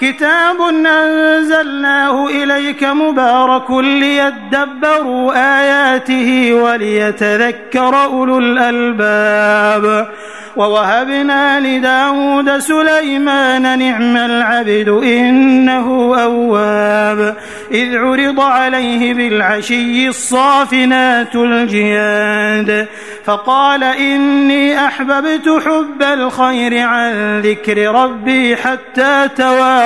كتاب أنزلناه إليك مبارك ليدبروا آياته وليتذكر أولو الألباب ووهبنا لداود سليمان نعم العبد إنه أواب إذ عرض عليه بالعشي الصافنات الجياد فقال إني أحببت حب الخير عن ذكر ربي حتى تواب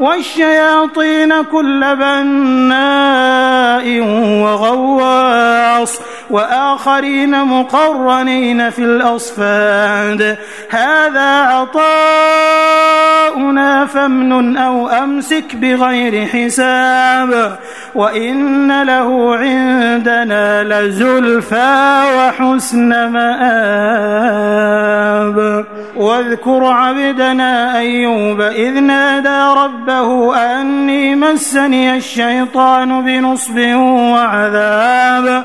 والشياطين كل بناء وغواص وآخرين مقرنين في الأصفاد. هذا عطاؤنا فامنن أو أمسك بغير حساب. وإن له عندنا لزلفى وحسن مآب. واذكر عبدنا أيوب إذ نادى رب ربه أني مسني الشيطان بنصب وعذاب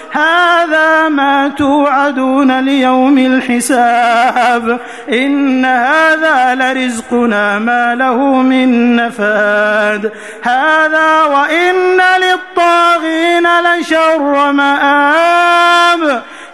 ما توعدون ليوم الحساب إن هذا لرزقنا ما له من نفاد هذا وإن للطاغين لشر مآب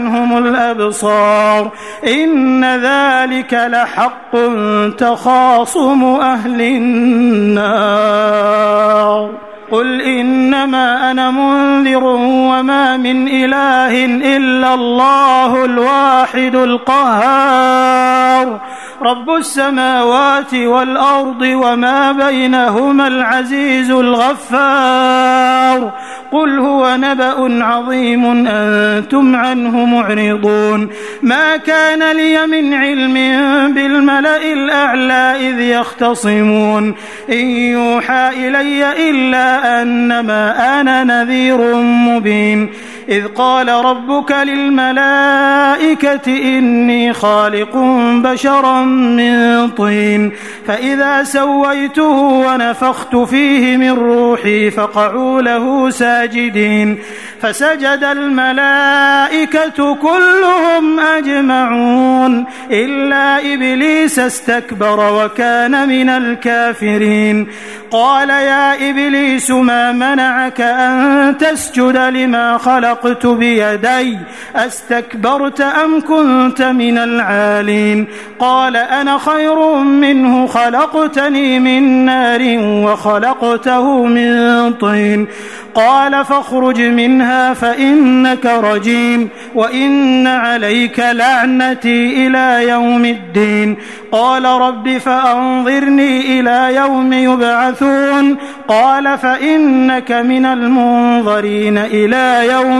عنهم الأبصار إن ذلك لحق تخاصم أهل النار قل إنما أنا منذر وما من إله إلا الله الواحد القهار رب السماوات والأرض وما بينهما العزيز الغفار قل هو نبأ عظيم أنتم عنه معرضون ما كان لي من علم بالملأ الأعلى إذ يختصمون إن يوحى إلي إلا أنما أنا نذير مبين إذ قال ربك للملائكة إني خالق بشرا من طين فإذا سويته ونفخت فيه من روحي فقعوا له ساجدين فسجد الملائكة كلهم أجمعون إلا إبليس استكبر وكان من الكافرين. قال يا إبليس ما منعك أن تسجد لما خلق خلقت بيدي أستكبرت أم كنت من العالين؟ قال أنا خير منه خلقتني من نار وخلقته من طين. قال فاخرج منها فإنك رجيم وإن عليك لعنتي إلى يوم الدين. قال رب فأنظرني إلى يوم يبعثون. قال فإنك من المنظرين إلى يوم